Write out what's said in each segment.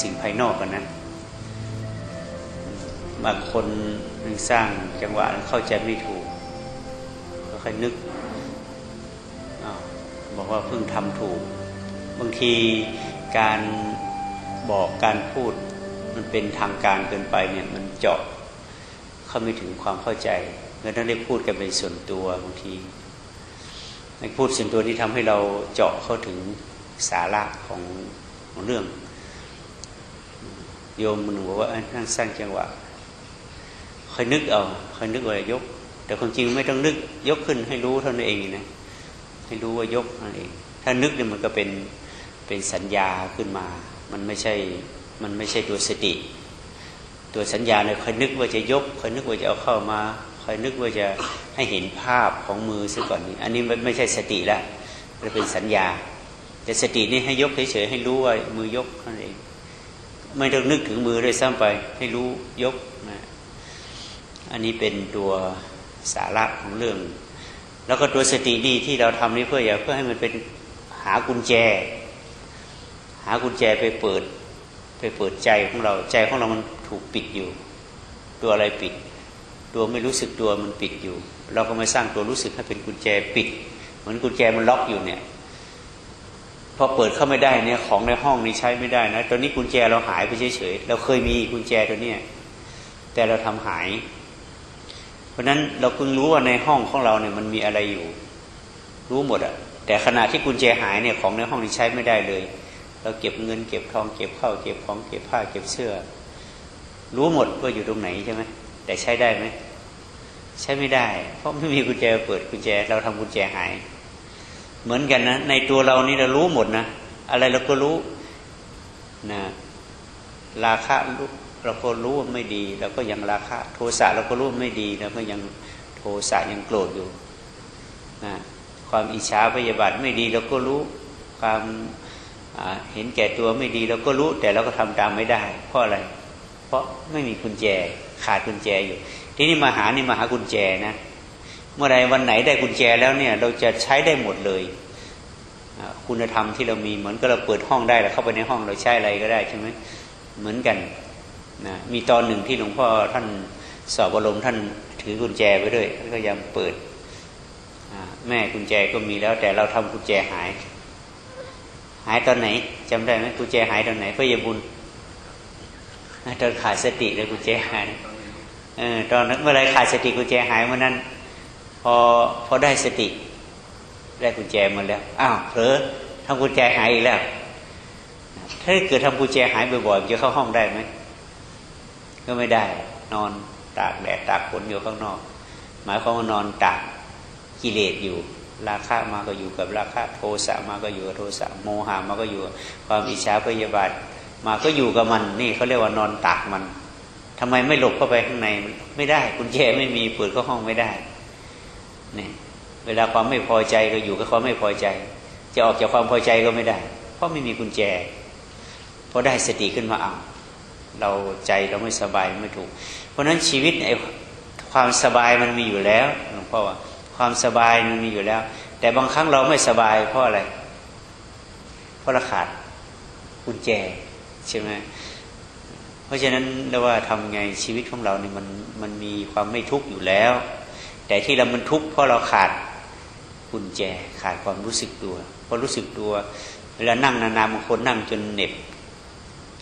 สิ่งภายนอกกันนะบางคนสร้างจังหวะเข้าใจไม่ถูก ก็ค่อยนึกบอกว่าเพิ่งทำถูก บางทีการบอกการพูดมันเป็นทางการเกินไปเนี่ยมันเจาะเข้าไม่ถึงความเข้าใจเมื่อต้องได้พูดกันเป็นส่วนตัวบางทีในพูดส่วนตัวที่ทำให้เราเจาะเข้าถึงสาระของของเรื่อง โยมมันบอกว่านั่งสร้างจังหวะคอยนึกเอาคอยนึกว่ายก แต่ความจริงไม่ต้องนึกยกขึ้นให้รู้เท่านั้นเองนะให้รู้ว่ายกนั่นเอง ถ้านึกเนี่ยมันก็เป็นเป็นสัญญาขึ้นมา มันไม่ใช่มันไม่ใช่ตัวสติ ตัวสัญญาเนี่ยคอยนึกว่าจะยกคอยนึกว่าจะเอาเข้ามาคอยนึกว่าจะให้เห็นภาพของมือซะก่อนนี่อันนี้ไม่ใช่สติแล้วมันเป็นสัญญา แต่สตินี่ให้ยกเฉยๆให้รู้ว่ามือยกนั่นเอง ไม่ต้องนึกถึงมือเลยซ้ำไป ให้รู้ยกนะอันนี้เป็นตัวสาระของเรื่อง แล้วก็ตัวสตินี่ที่เราทำนี่เพื่ออย่าเพื่อให้มันเป็นหากุญแจ หากุญแจไปเปิด ไปเปิดใจของเราใจของเรามันถูกปิดอยู่ ตัวอะไรปิด ตัวไม่รู้สึกตัวมันปิดอยู่ เราก็มาสร้างตัวรู้สึกให้เป็นกุญแจปิด เหมือนกุญแจมันล็อกอยู่เนี่ย พอเปิดเข้าไม่ได้เนี่ยของในห้องนี้ใช้ไม่ได้นะตอนนี้กุญแจเราหายไปเฉยๆเราเคยมีกุญแจตัวเนี้ยแต่เราทำหาย เพราะนั้นเราเพิ่งรู้ว่าในห้องของเราเนี่ยมันมีอะไรอยู่ รู้หมดอะแต่ขณะที่กุญแจหายเนี่ยของในห้องนี้ใช้ไม่ได้เลย เราเก็บเงินเก็บทองเก็บข้าวเก็บของเก็บผ้าเก็บเสื้อ รู้หมดว่าอยู่ตรงไหนใช่ไหมแต่ใช้ได้ไหมใช้ไม่ได้ เพราะไม่มีกุญแจเปิดกุญแจ เราทำกุญแจหาย เหมือนกันนะในตัวเรานี่เรารู้หมดนะอะไรเราก็รู้นะราคะเราก็รู้ว่าไม่ดีเราก็ยังราคะโทสะเราก็รู้ว่าไม่ดีเราก็ยังโทสะยังโกรธอยู่นะความอิจฉาพยาบาทไม่ดีเราก็รู้ความเห็นแก่ตัวไม่ดีเราก็รู้ แต่เราก็ทำตามไม่ได้ เพราะอะไร เพราะไม่มีกุญแจขาดกุญแจอยู่ ที่นี่มาหานี่มาหากุญแจนะ เมื่อไรวันไหนได้กุญแจแล้วเนี่ย เราจะใช้ได้หมดเลย คุณธรรมที่เรามีเหมือนก็เราเปิดห้องได้แล้วเข้าไปในห้องเราใช้อะไรก็ได้ใช่ไหมเหมือนกันนะมีตอนหนึ่งที่หลวงพ่อท่านสอบอารมณ์ท่านถือกุญแจไปด้วยท่านก็ยังเปิดแม่กุญแจก็มีแล้ว แต่เราทำกุญแจหาย หายตอนไหนจำได้ไหมกุญแจหายตอนไหนพระยบุญตอนขาดสติเลยกุญแจหายเออตอนนั้นเมื่อไรขาดสติกุญแจหายเมื่อนั้น อพอได้สติ ได้กุญแจมาแล้วอ้าวเผลอทำกุญแจหายอีกแล้ว ถ้าเกิดทำกุญแจหายบ่อยๆจะเข้าห้องได้ไหมก็ไม่ได้ นอนตากแดดตากฝนอยู่ข้างนอก หมายความว่านอนตากกิเลสอยู่ ราคะมาก็อยู่กับราคะโทสะมาก็อยู่กับโทสะโมหะมาก็อยู่ความอิจฉาพยาบาทมาก็อยู่กับมันนี่เขาเรียกว่านอนตากมันทำไมไม่หลบเข้าไปข้างในไม่ได้กุญแจไม่มีเปิดเข้าห้องไม่ได้ นี่เวลาความไม่พอใจก็อยู่กับความไม่พอใจ จะออกจากความพอใจก็ไม่ได้ เพราะไม่มีกุญแจพอได้สติขึ้นมาเอาเราใจเราไม่สบายไม่ถูก เพราะฉะนั้นชีวิตไอ้ความสบายมันมีอยู่แล้วหลวงพ่อว่าความสบายมันมีอยู่แล้ว แต่บางครั้งเราไม่สบายเพราะอะไร เพราะเราขาดกุญแจใช่ไหมเพราะฉะนั้นเราว่าทำไงชีวิตของเราเนี่ยมันมันมีความไม่ทุกข์อยู่แล้ว แต่ที่เรามันทุกข์เพราะเราขาดกุญแจขาดความรู้สึกตัวพอรู้สึกตัวเวลานั่งนานๆบางคนนั่งจนเหน็บ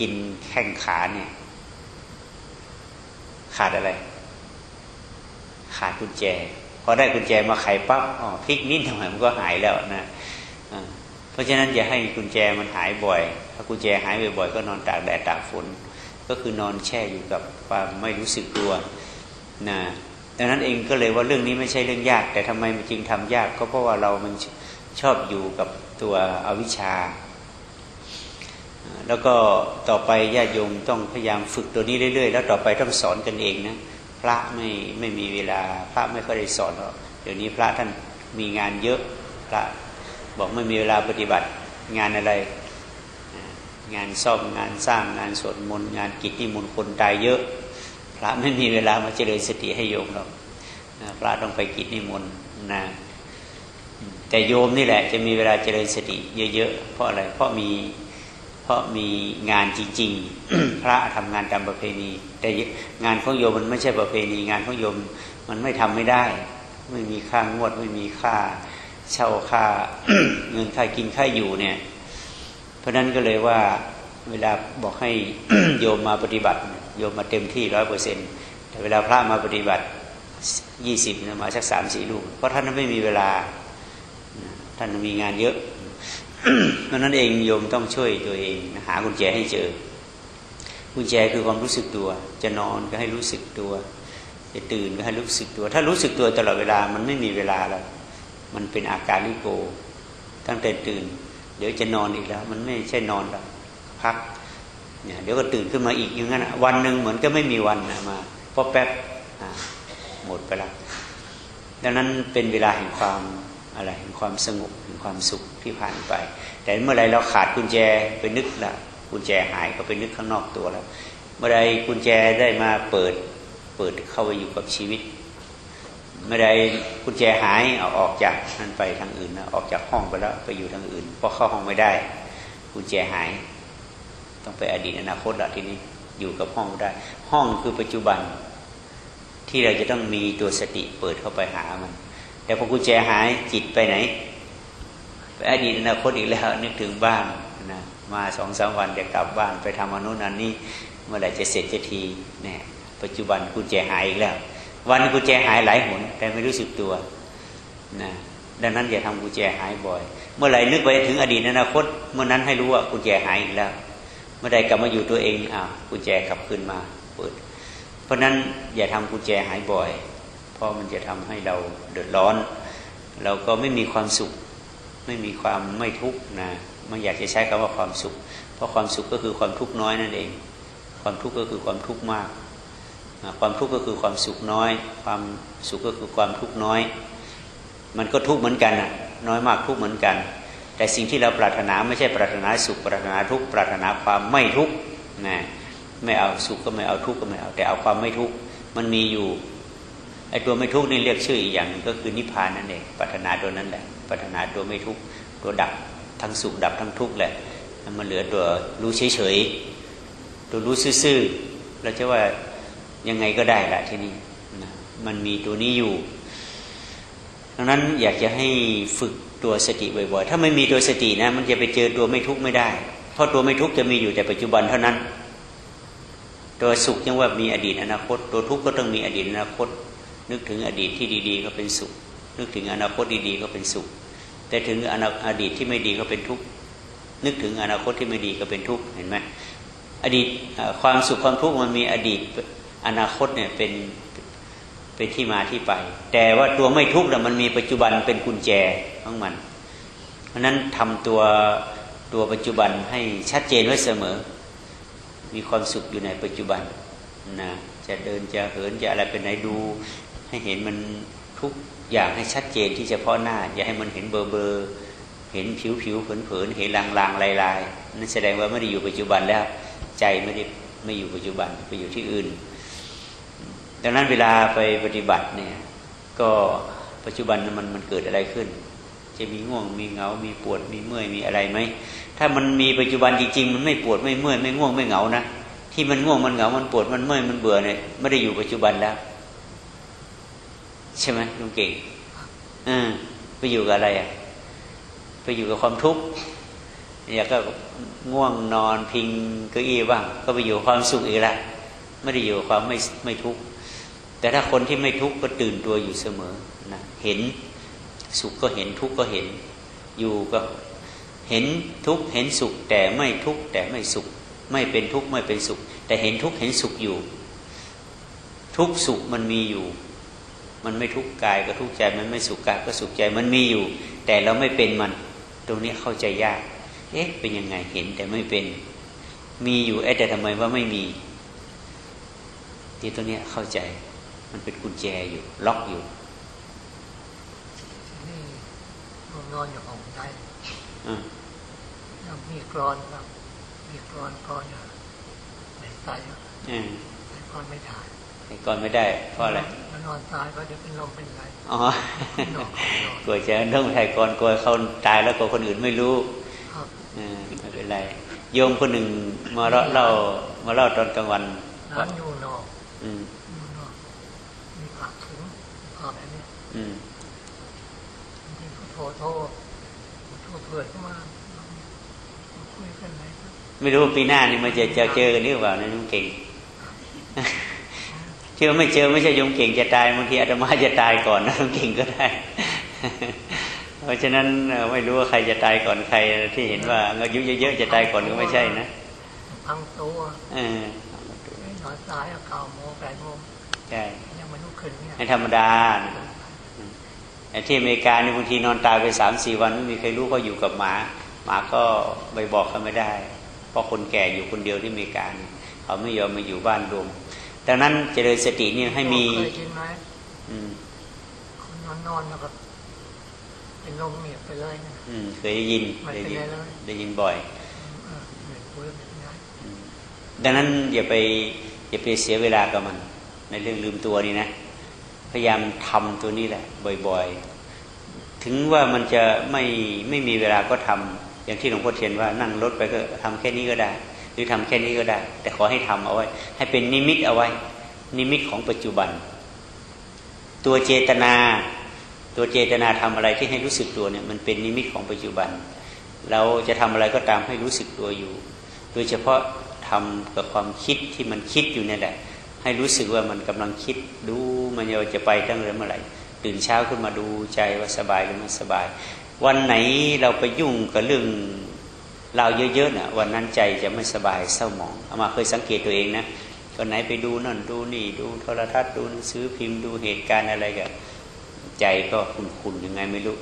กินแข้งขาเนี่ย ขาดอะไร ขาดกุญแจพอได้กุญแจมาไขปั๊บอ๋อพลิกนิดหน่อยมันก็หายแล้วนะเพราะฉะนั้นอย่าให้กุญแจมันหายบ่อย ถ้ากุญแจหายบ่อยๆก็นอนตากแดดตากฝน ก็คือนอนแช่อยู่กับความไม่รู้สึกตัวนะ ดังนั้นเองก็เลยว่าเรื่องนี้ไม่ใช่เรื่องยาก แต่ทำไมมันจริงทำยาก ก็เพราะว่าเรามันชอบอยู่กับตัวอวิชชา แล้วก็ต่อไปญาติโยมต้องพยายามฝึกตัวนี้เรื่อยๆ แล้วต่อไปต้องสอนกันเองนะพระไม่ไม่มีเวลา พระไม่ค่อยได้สอนหรอกเดี๋ยวนี้พระท่านมีงานเยอะพระบอกไม่มีเวลาปฏิบัติงานอะไร งานซ่อมงานสร้างงานสวดมนต์งานกิจนิมนต์คนตายเยอะ พระไม่มีเวลามาเจริญสติให้โยมหรอกพระต้องไปกิจนิมนต์นะแต่โยมนี่แหละจะมีเวลาเจริญสติเยอะๆ เพราะอะไร เพราะมีเพราะมีงานจริงๆ พระทำงานตามประเพณี แต่งานของโยมมันไม่ใช่ประเพณี งานของโยมมันไม่ทำไม่ได้ ไม่มีค่างวด ไม่มีค่าเช่าค่าเงินค่ากินค่าอยู่เนี่ย เพราะนั้นก็เลยว่าเวลาบอกให้โยมมาปฏิบัติ โยมมาเต็มที่ร้อยเปอร์เซ็นแต่เวลาพระมาปฏิบัติยี่สิบมาสักสามสี่ลูกเพราะท่านนั้นไม่มีเวลา ท่านมีงานเยอะเพราะนั้นเองโยมต้องช่วยตัวเอง หากุญแจให้เจอ กุญแจคือความรู้สึกตัว จะนอนก็ให้รู้สึกตัว จะตื่นก็ให้รู้สึกตัว ถ้ารู้สึกตัวตลอดเวลามันไม่มีเวลาแล้วมันเป็นอาการลิโก ตั้งแต่ตื่น เดี๋ยวจะนอนอีกแล้ว มันไม่ใช่นอนแล้วพัก เนี่ยเดี๋ยวก็ตื่นขึ้นมาอีกอย่างนั้นวันหนึ่งเหมือนก็ไม่มีวันมาเพอแป๊บหมดไปแล้วดังนั้นเป็นเวลาแห่งความอะไรแห่งความสงบแห่งความสุขที่ผ่านไป แต่เมื่อไรเราขาดกุญแจไปนึกละกุญแจหายก็ไปนึกข้างนอกตัวแล้ว เมื่อไรกุญแจได้มาเปิดเปิดเข้าไปอยู่กับชีวิต เมื่อไรกุญแจหายเอาออกจากนั่นไปทางอื่นนะออกจากห้องไปแล้วไปอยู่ทางอื่นเพราะเข้าห้องไม่ได้กุญแจหาย ต้องไปอดีตอนาคตละทีนี้อยู่กับห้องได้ ห้องคือปัจจุบัน ที่เราจะต้องมีตัวสติเปิดเข้าไปหามัน แต่พอกุญแจหายจิตไปไหนไปอดีตอนาคตอีกแล้วนึกถึงบ้านนะมาสองสามวันจะกลับบ้านไปทำอนุนันนี้เมื่อไหร่จะเสร็จจะทีเนี่ยปัจจุบันกุญแจหายอีกแล้ว วันกุญแจหายหลายหนแต่ไม่รู้สึกตัวนะดังนั้นอย่าทำกุญแจหายบ่อย เมื่อไหร่นึกไปถึงอดีตอนาคต เมื่อนั้นให้รู้ว่ากุญแจหายอีกแล้ว มื่อใดกลับมาอยู่ตัวเองอ่ากุญแจกลับคืนมาเปิดเพราะนั้นอย่าทำกุญแจหายบ่อย เพราะมันจะทำให้เราเดือดร้อน เราก็ไม่มีความสุข ไม่มีความไม่ทุกข์นะไม่อยากจะใช้คำว่าความสุข เพราะความสุขก็คือความทุกข์น้อยนั่นเอง ความทุกข์ก็คือความทุกข์มาก ความทุกข์ก็คือความสุขน้อย ความสุขก็คือความทุกข์น้อย มันก็ทุกข์เหมือนกันนะน้อยมากทุกข์เหมือนกัน แต่สิ่งที่เราปรารถนาไม่ใช่ปรารถนาสุขปรารถนาทุกข์ปรารถนาความไม่ทุกข์นะไม่เอาสุขก็ไม่เอาทุกข์ก็ไม่เอาแต่เอาความไม่ทุกข์มันมีอยู่ไอ้ตัวไม่ทุกข์นี่เรียกชื่ออีกอย่างก็คือนิพพานนั่นเองปรารถนาตัวนั้นแหละปรารถนาตัวไม่ทุกข์ตัวดับทั้งสุขดับทั้งทุกข์แหละมันเหลือตัวรู้เฉยๆตัวรู้ซื่อๆเราจะว่ายังไงก็ได้ละที่นี่มันมีตัวนี้อยู่ ดังนั้นอยากจะให้ฝึก ตัวสติบ่อยๆ ถ้าไม่มีตัวสตินะ มันจะไปเจอตัวไม่ทุกข์ไม่ได้ เพราะตัวไม่ทุกข์จะมีอยู่แต่ปัจจุบันเท่านั้น ตัวสุขยังว่ามีอดีตอนาคต ตัวทุกข์ก็ต้องมีอดีตอนาคต นึกถึงอดีตที่ดี ๆ ก็เป็นสุข นึกถึงอนาคตดีๆก็เป็นสุข แต่ถึงอดีตที่ไม่ดีก็เป็นทุกข์ นึกถึงอนาคตที่ไม่ดีก็เป็นทุกข์ เห็นไหมอดีตความสุขความทุกข์มันมีอดีตอนาคตเนี่ยเป็นเป็นที่มาที่ไป แต่ว่าตัวไม่ทุกข์แต่มันมีปัจจุบันเป็นกุญแจ ของมัน เพราะนั้นทำตัวตัวปัจจุบันให้ชัดเจนไว้เสมอ มีความสุขอยู่ในปัจจุบันนะจะเดินจะเหินจะอะไรเป็นไหนดู ให้เห็นมันทุกอย่างให้ชัดเจนที่เฉพาะหน้า อย่าให้มันเห็นเบอร์เบอร์เห็นผิวผิวเผินเผินเห็นลางลางลายลายนั่นแสดงว่าไม่ได้อยู่ปัจจุบันแล้ว ใจไม่ได้ไม่อยู่ปัจจุบันไปอยู่ที่อื่น ดังนั้นเวลาไปปฏิบัติเนี่ยก็ปัจจุบันมันมันเกิดอะไรขึ้น จะมีง่วง มีเหงา มีปวด มีเมื่อย มีอะไรไหม ถ้ามันมีปัจจุบันจริงๆ มันไม่ปวดไม่เมื่อยไม่ง่วงไม่เหงานะ ที่มันง่วงมันเหงา มันปวดมันเมื่อยมันเบื่อเนี่ยไม่ได้อยู่ปัจจุบันแล้ว ใช่ไหมลุงเก่งอ่าไปอยู่กับอะไรอะ ไปอยู่กับความทุกข์อยากก็ง่วงนอนพิงเก็อี้บ้าง ก็ไปอยู่ความสุขอีกละไม่ได้อยู่ความไม่ไม่ทุกข์แต่ถ้าคนที่ไม่ทุกข์ก็ตื่นตัวอยู่เสมอนะเห็น สุขก็เห็นทุกข์ก็เห็น อยู่ก็เห็นทุกข์เห็นสุข แต่ไม่ทุกข์แต่ไม่สุข ไม่เป็นทุกข์ไม่เป็นสุข แต่เห็นทุกข์เห็นสุขอยู่ ทุกสุขมันมีอยู่ มันไม่ทุกข์กายก็ทุกข์ใจมันไม่สุขกายก็สุขใจมันมีอยู่ แต่เราไม่เป็นมัน ตรงนี้เข้าใจยาก เอ๊ะเป็นยังไงเห็นแต่ไม่เป็น มีอยู่เอ๊ะแต่ทำไมว่าไม่มีที่ตัวนี้เข้าใจมันเป็นกุญแจอยู่ ล็อกอยู่นี่ นอนอยู่ของใจยังมีกรอนครับมีกรอนกรอนไม่ใส่แต่กรอนไม่ได้ก่อนไม่ได้เพราะอะไรมันนอนตายก็เดี๋ยวเป็นลมเป็นไรอ๋อกลัวจะต้องไทยก่อนกลัวเขาตายแล้วกลัวคนอื่นไม่รู้ไม่เป็นไรโยมคนหนึ่งมาเล่าเล่ามาเล่าตอนกลางวันร้านอยู่นอก อืม อยู่นอกมีผักถึงผักอะไรเนี่ย อืม บางทีเขา โทรโทรโทรเพื่อนเข้ามามาคุยกันไหนครับไม่รู้ว่าปีหน้านี่มันจะจะเจอกันหรือเปล่านะน้องเก่งเชื่อไม่เจอไม่ใช่โยมเก่งจะตายบางทีอาตมาจะตายก่อนนะน้องเก่งก็ได้ เพราะฉะนั้นเอ่อไม่รู้ว่าใครจะตายก่อนใครที่เห็นว่าอายุเยอะๆจะตายก่อนก็ไม่ใช่นะพังตัวเออไม่นอนสายเอาเก้าโมงแปดโมงใช่ยังไม่ลุกขึ้นเนี่ยให้ธรรมดานะแต่ ที่อเมริกานี่บางทีนอนตายไปสามสี่วันไม่มีใครรู้เขาอยู่กับหมา หมาก็ไปบอกเขาไม่ได้ เพราะคนแก่อยู่คนเดียวที่อเมริกาเนี่ยเขาไม่ยอมมาอยู่บ้านรวมดังนั้นเจริญสตินี่ให้มีเคยกินไหมอืมคนนอนนอนๆแล้วก็เป็นลมเมียบไปเลยนะอืมเคยได้ยินไม่ได้เป็นยินไรเลยได้ยินบ่อยเออเหมือนคุยแบบนี้อืมดังนั้นอย่าไปอย่าไปเสียเวลากับมัน ในเรื่องลืมตัวนี่นะ พยายามทำตัวนี้แหละ บ่อยๆ ถึงว่ามันจะไม่ไม่มีเวลาก็ทำอย่างที่หลวงพ่อเทียนว่านั่งรถไปก็ทำแค่นี้ก็ได้ หรือทำแค่นี้ก็ได้ แต่ขอให้ทำเอาไว้ ให้เป็นนิมิตเอาไว้ นิมิตของปัจจุบัน ตัวเจตนา ตัวเจตนาทำอะไรที่ให้รู้สึกตัวเนี่ยมันเป็นนิมิตของปัจจุบัน เราจะทำอะไรก็ตามให้รู้สึกตัวอยู่ โดยเฉพาะทำกับความคิดที่มันคิดอยู่นี่แหละ ให้รู้สึกว่ามันกำลังคิดดูมันจะไปตั้งแต่เมื่อไหร่ตื่นเช้าขึ้นมาดูใจว่าสบายหรือไม่สบาย วันไหนเราไปยุ่งกับเรื่องเราเยอะๆน่ะวันนั้นใจจะไม่สบายเศร้าหมองเอามาเคยสังเกตตัวเองนะวันไหนไปดูนั่นดูนี่ดูโทรทัศน์ดูหนังสือพิมพ์ดูเหตุการณ์อะไรกันใจก็ขุ่นๆยังไงไม่รู้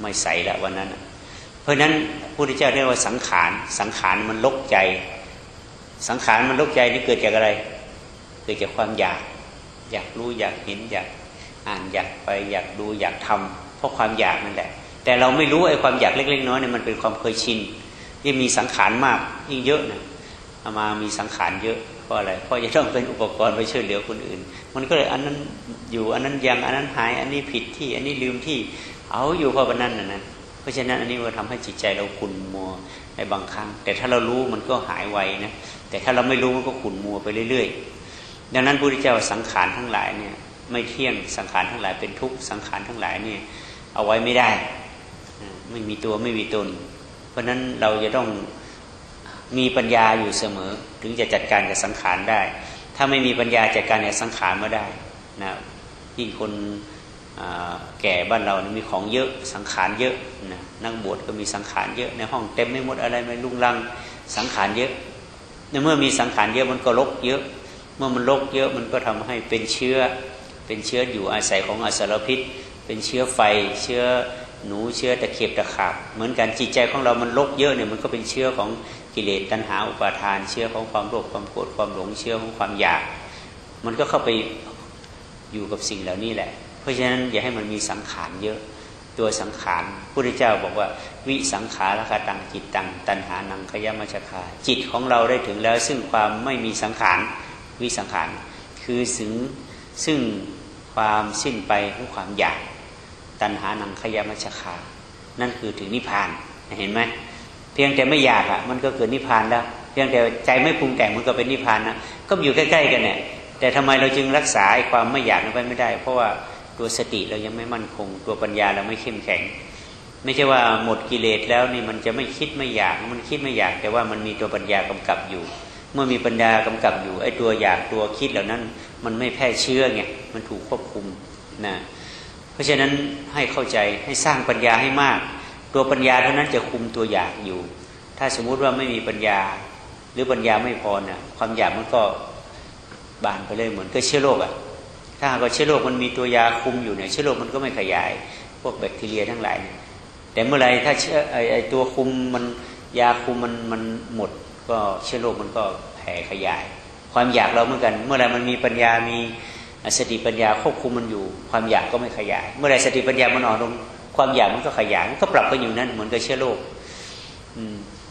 ไม่ใสละวันนั้นะเพราะฉะนั้นพระพุทธเจ้าเรียกว่าสังขาร สังขารมันลกใจ สังขารมันลกใจนี่เกิดจากอะไร เกิดจากความอยาก อยากรู้อยากเห็นอยากอ่านอยากไปอยากดูอยากทำเพราะความอยากนั่นแหละ แต่เราไม่รู้ไอ้ความอยากเล็ก ๆ น้อยเนี่ยมันเป็นความเคยชินยิ่งมีสังขารมากยิ่งเยอะนะเอามามีสังขารเยอะเพราะอะไรเพราะจะต้องเป็นอุปกรณ์ไปช่วยเหลือคนอื่น มันก็เลยอันนั้นอยู่อันนั้นยังอันนั้นหาย อันนี้ผิดที่ อันนี้ลืมที่เอาอยู่เพราะวันนั้นนะนะเพราะฉะนั้นอันนี้มันทำให้จิตใจเราขุ่นมัวในบางครั้ง แต่ถ้าเรารู้มันก็หายไวนะแต่ถ้าเราไม่รู้มันก็ขุ่นมัวไปเรื่อย ๆ ดังนั้นพระพุทธเจ้าสังขารทั้งหลายเนี่ยไม่เที่ยงสังขารทั้งหลายเป็นทุกข์สังขารทั้งหลายเนี่ยเอาไว้ไม่ได้ ไม่มีตัวไม่มีตน เพราะฉะนั้นเราจะต้องมีปัญญาอยู่เสมอ ถึงจะจัดการกับสังขารได้ ถ้าไม่มีปัญญาจัดการกับสังขารไม่ได้นะยิ่งคนแก่บ้านเรานี่มีของเยอะสังขารเยอะนะนักบวชก็มีสังขารเยอะในห้องเต็มไม่หมดอะไรไม่ลุงลังสังขารเยอะในเมื่อมีสังขารเยอะมันก็รกเยอะ เมื่อมันรกเยอะมันก็ทำให้เป็นเชื้อ เป็นเชื้ออยู่อาศัยของอสารพิษ เป็นเชื้อไฟ เชื้อหนูเชื้อตะเข็บตะขาบ เหมือนกันจิตใจของเรามันรกเยอะเนี่ยมันก็เป็นเชื้อของกิเลสตัณหาอุปาทาน เชื้อของความโลภความโกรธความหลงเชื้อของความอยาก มันก็เข้าไปอยู่กับสิ่งเหล่านี้แหละ เพราะฉะนั้นอย่าให้มันมีสังขารเยอะตัวสังขารพุทธเจ้าบอกว่า วิสังขารคตังจิตตัง ตัณหานังขยมัชคาจิตของเราได้ถึงแล้วซึ่งความไม่มีสังขาร วิสังขารคือถึงซึ่งความสิ้นไปของความอยาก ตัณหานังขยามัชคา นั่นคือถึงนิพพานเห็นไหมเพียงแต่ไม่อยากอะมันก็เกิดนิพพานแล้ว เพียงแต่ใจไม่ปรุงแต่งมันก็เป็นนิพพานนะก็อยู่ใกล้ ๆ กันเนี่ยแต่ทำไมเราจึงรักษาไอ้ความไม่อยากนั้นไว้ไม่ได้ เพราะว่าตัวสติเรายังไม่มั่นคง ตัวปัญญาเราไม่เข้มแข็ง ไม่ใช่ว่าหมดกิเลสแล้วนี่มันจะไม่คิดไม่อยากมันคิดไม่อยาก แต่ว่ามันมีตัวปัญญากำกับอยู่ เมื่อมีปัญญากำกับอยู่ไอ้ตัวอยากตัวคิดเหล่านั้น มันไม่แพร่เชื้อไงมันถูกควบคุมนะเพราะฉะนั้นให้เข้าใจให้สร้างปัญญาให้มาก ตัวปัญญาเท่านั้นจะคุมตัวอยากอยู่ ถ้าสมมุติว่าไม่มีปัญญา หรือปัญญาไม่พอนะ่ะความอยากมันก็บานไปเลยเหมือนก็เชื้อโรคอะ่ะถ้าหากว่าเชื้อโรคมันมีตัวยาคุมอยู่เนี่ยเชื้อโรคมันก็ไม่ขยาย พวกแบคทีเรียทั้งหลายเนี่ยแต่เมื่อไรถ้าเชื้อไอไอตัวคุมมันยาคุมมันมันหมด ก็เชื้อโรคมันก็แผ่ขยาย ความอยากเราเหมือนกัน เมื่อไรมันมีปัญญามีสติปัญญาควบคุมมันอยู่ ความอยากก็ไม่ขยาย เมื่อไรสติปัญญามันอ่อนลงความอยากมันก็ขยายมันก็ปรับกันอยู่นั่นเหมือนกับเชื้อโรค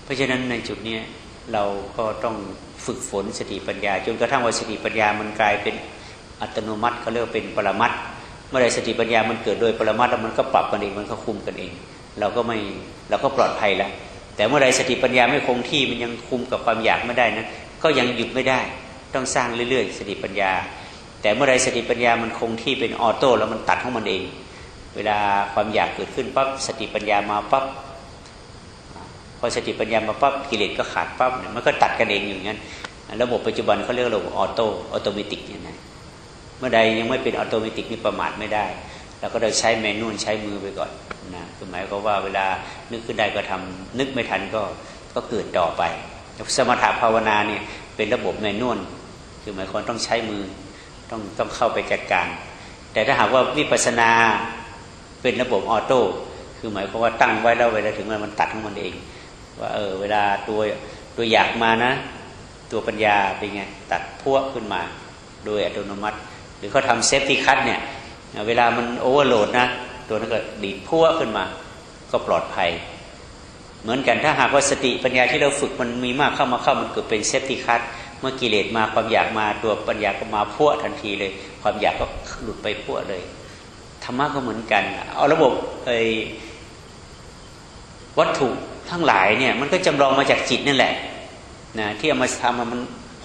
เพราะฉะนั้นในจุดนี้เราก็ต้องฝึกฝนสติปัญญา จนกระทั่งว่าสติปัญญามันกลายเป็นอัตโนมัติเขาเรียกเป็นปรมัตเมื่อไรสติปัญญามันเกิดโดยปรมัตแล้วมันก็ปรับกันเองมันก็คุมกันเอง เราก็ไม่เราก็ปลอดภัยแล้ว แต่เมื่อไรสติปัญญาไม่คงที่มันยังคุมกับความอยากไม่ได้นะก็ยังหยุดไม่ได้ ต้องสร้างเรื่อยๆ สติปัญญา แต่เมื่อไรสติปัญญามันคงที่เป็น auto แล้วมันตัดของมันเอง เวลาความอยากเกิดขึ้นปั๊บสติปัญญามาปั๊บพอสติปัญญามาปั๊บกิเลสก็ขาดปั๊บเนี่ยมันก็ตัดกันเองอย่างนั้นระบบปัจจุบันเขาเรียกระบบ auto automatic เนี่ยนะเมื่อใดยังไม่เป็น automatic นี่ประมาทไม่ได้ เราก็ได้ใช้แมนนวลใช้มือไปก่อนนะคือหมายก็ว่าเวลานึกขึ้นได้ก็ทำนึกไม่ทันก็ก็เกิดต่อไปสมถะภาวนาเนี่ยเป็นระบบแมนนวลคือหมายความต้องใช้มือต้องต้องเข้าไปจัดการ แต่ถ้าหากว่าวิปัสสนาเป็นระบบออโต้คือหมายความว่าตั้งไว้แล้วเวลาถึงมันมันตัดของมันเอง ว่าเออเวลาตัวตัวอยากมานะ ตัวปัญญาเป็นไงตัดพวกขึ้นมา โดยอัตโนมัติ หรือเขาทำ safety cut เนี่ย เวลามัน overload นะ ตัวนั้นก็ดีดพัวขึ้นมา ก็ปลอดภัย เหมือนกันถ้าหากว่าสติปัญญาที่เราฝึกมันมีมากเข้ามาเข้ามันเกิดเป็น safety cut เมื่อกิเลสมาความอยากมาตัวปัญญาก็มาพัวทันทีเลย ความอยากก็หลุดไปพัวเลยธรรมะก็เหมือนกัน เอาระบบไอ้วัตถุทั้งหลายเนี่ยมันก็จำลองมาจากจิตนั่นแหละนะที่เอามาทำมัน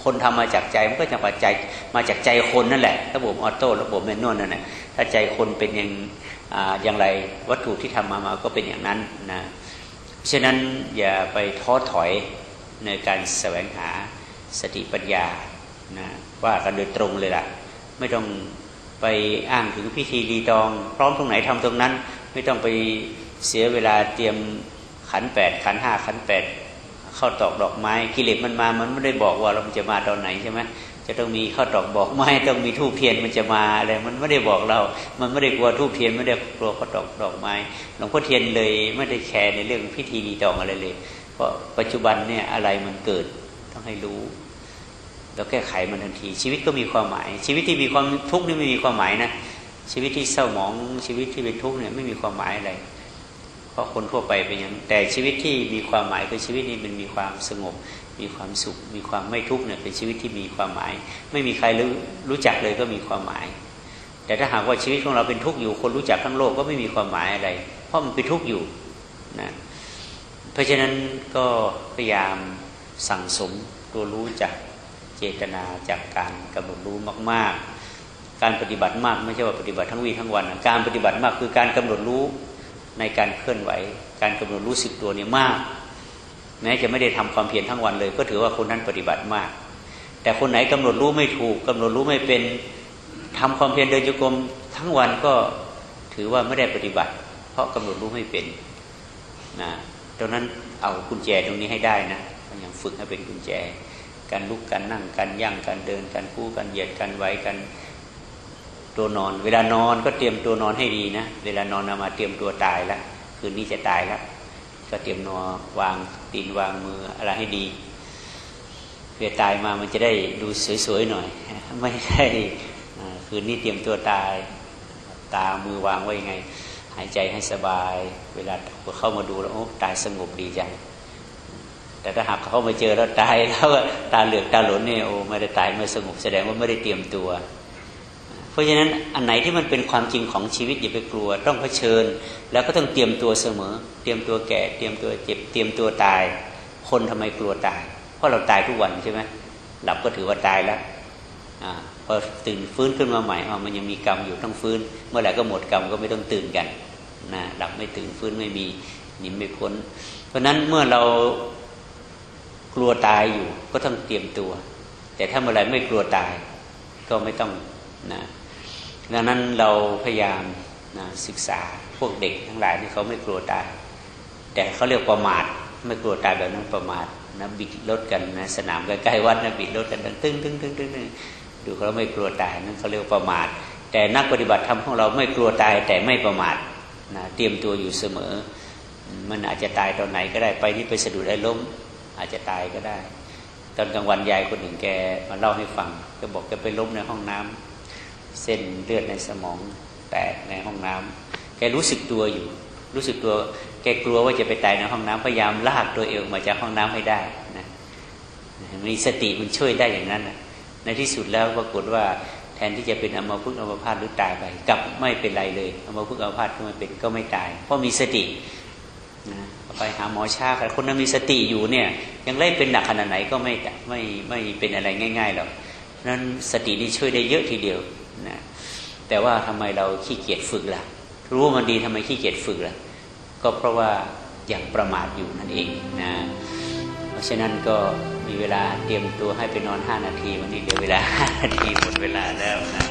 คนทำมาจากใจมันก็จะมาจากมาจากใจคนนั่นแหละ ระบบออโต้ระบบแมนนวลนั่นแหละถ้าใจคนเป็นอย่างอย่างไรวัตถุที่ทำมามาก็เป็นอย่างนั้นนะฉะนั้นอย่าไปท้อถอยในการแสวงหาสติปัญญานะว่ากันโดยตรงเลยล่ะ ไม่ต้องไปอ้างถึงพิธีรีตอง พร้อมตรงไหนทำตรงนั้น ไม่ต้องไปเสียเวลาเตรียมขันแปดขันห้าขันแปด ข้าวตอกดอกไม้กิเลสมันมามันไม่ได้บอกว่าเราจะมาตอนไหนใช่ไหมจะต้องมีข้าวตอกดอกไม้ต้องมีธูปเทียนมันจะมาอะไรมันไม่ได้บอกเรา มันไม่ได้กลัวธูปเทียนไม่ได้กลัวข้าวตอกดอกไม้หลวงพ่อเทียนเลยไม่ได้แคร์ในเรื่องพิธีรีตองอะไรเลย เพราะปัจจุบันเนี่ยอะไรมันเกิดต้องให้รู้แล้วแก้ไขมันทันที ชีวิตก็มีความหมาย ชีวิตที่มีความทุกข์นี่ไม่มีความหมายนะชีวิตที่เศร้าหมองชีวิตที่เป็นทุกข์เนี่ยไม่มีความหมายอะไร ราะคนทั่วไปเป็นอย่างแต่ชีวิตที่มีความหมายคือชีวิตนี้มันมีความสงบ มีความสุข มีความไม่ทุกข์เนี่ยเป็นชีวิตที่มีความหมาย ไม่มีใครรู้รู้จักเลยก็มีความหมาย แต่ถ้าหากว่าชีวิตของเราเป็นทุกข์อยู่ คนรู้จักทั้งโลกก็ไม่มีความหมายอะไร เพราะมันเป็นทุกข์อยู่นะเพราะฉะนั้นก็พยายามสั่งสมตัวรู้จากเจตนาจากการกำหนดรู้มาก ๆ การปฏิบัติมากไม่ใช่ว่าปฏิบัติทั้งวีทั้งวัน การปฏิบัติมากคือการกำหนดรู้ ในการเคลื่อนไหว การกำหนดรู้สึกตัวนี่มาก แม้จะไม่ได้ทำความเพียรทั้งวันเลย ก็ถือว่าคนนั้นปฏิบัติมาก แต่คนไหนกำหนดรู้ไม่ถูกกำหนดรู้ไม่เป็นทำความเพียรเดินจงกรมทั้งวันก็ถือว่าไม่ได้ปฏิบัติ เพราะกำหนดรู้ไม่เป็นนะดังนั้นเอากุญแจตรงนี้ให้ได้นะอย่างฝึกให้เป็นกุญแจ การลุกการนั่งการย่างการเดินการคู่การเหยียดการไหวการ ตัวนอน เวลานอนก็เตรียมตัวนอนให้ดีนะ เวลานอนนามาเตรียมตัวตายแล้วคืนนี้จะตายแล้วก็เตรียมนอนวางตีนวางมืออะไรให้ดีเพื่อตายมามันจะได้ดูสวยๆหน่อย ไม่ใช่คืนนี้เตรียมตัวตาย ตามือวางไว้ยังไง หายใจให้สบาย เวลาเข้ามาดูแล้วโอ้ตายสงบดีใจแต่ถ้าหากเขามาเจอแล้วตายแล้วตาเหลือกตาหลนเนี่ยโอ้ไม่ได้ตายไม่สงบแสดงว่าไม่ได้เตรียมตัว ราะฉะนั้นอันไหนที่มันเป็นความจริงของชีวิตอย่าไปกลัว ต้องเผชิญ แล้วก็ต้องเตรียมตัวเสมอ เตรียมตัวแก่ เตรียมตัวเจ็บ เตรียมตัวตาย คนทำไมกลัวตาย เพราะเราตายทุกวันใช่ไหมหลับก็ถือว่าตายแล้วอพอตื่นฟื้นขึ้นมาใหม่อ๋อมันยังมีกรรมอยู่ต้องฟื้น เมื่อไหร่ก็หมดกรรมก็ไม่ต้องตื่นกันนะหลับไม่ตื่นฟื้นไม่มีหนีไม่พ้น เพราะนั้นเมื่อเรากลัวตายอยู่ก็ต้องเตรียมตัว แต่ถ้าเมื่อไรไม่กลัวตายก็ไม่ต้องนะ ดังนั้นเราพยายามนะศึกษาพวกเด็กทั้งหลายที่เขาไม่กลัวตาย แต่เขาเรียกประมาทไม่กลัวตายแบบนั้นประมาทนะบิดรถกันนะสนามใกล้ๆวัดนะบิดรถกันตึ้งตึ้งตึ้งตึ้งตึ้งดูเขาไม่กลัวตายนั่นเขาเรียกประมาท แต่นักปฏิบัติธรรมของเราไม่กลัวตายแต่ไม่ประมาทนะเตรียมตัวอยู่เสมอ มันอาจจะตายตอนไหนก็ได้ไปนี่ไปสะดุดได้ล้มอาจจะตายก็ได้ ตอนกลางวันยายคนหนึ่งแกมาเล่าให้ฟังแกบอกแกไปล้มในห้องน้ำ เส้นเลือดในสมองแตกในห้องน้ำแกรู้สึกตัวอยู่ รู้สึกตัว แกกลัวว่าจะไปตายในห้องน้ำพยายามลากตัวเองมาจากห้องน้ำให้ได้นะมีสติมันช่วยได้อย่างนั้นนะในที่สุดแล้วปรากฏว่าแทนที่จะเป็นอมพึกอมพาตหรือตายไปกลับไม่เป็นไรเลยอมพึกอมพาตก็ไม่เป็นก็ไม่ตาย เพราะมีสตินะไปหาหมอชาคนนั้นมีสติอยู่เนี่ย ยังไล่เป็นหนักขนาดไหนก็ไม่ไม่ไม่เป็นอะไรง่ายๆหรอกนั้นสตินี่ช่วยได้เยอะทีเดียว นะแต่ว่าทำไมเราขี้เกียจฝึกล่ะ รู้ว่ามันดีทำไมขี้เกียจฝึกล่ะ ก็เพราะว่ายังประมาทอยู่นั่นเองนะเพราะฉะนั้นก็มีเวลาเตรียมตัวให้ไปนอนห้านาที วันนี้เดี๋ยวเวลาห้านาทีหมดเวลาแล้วนะ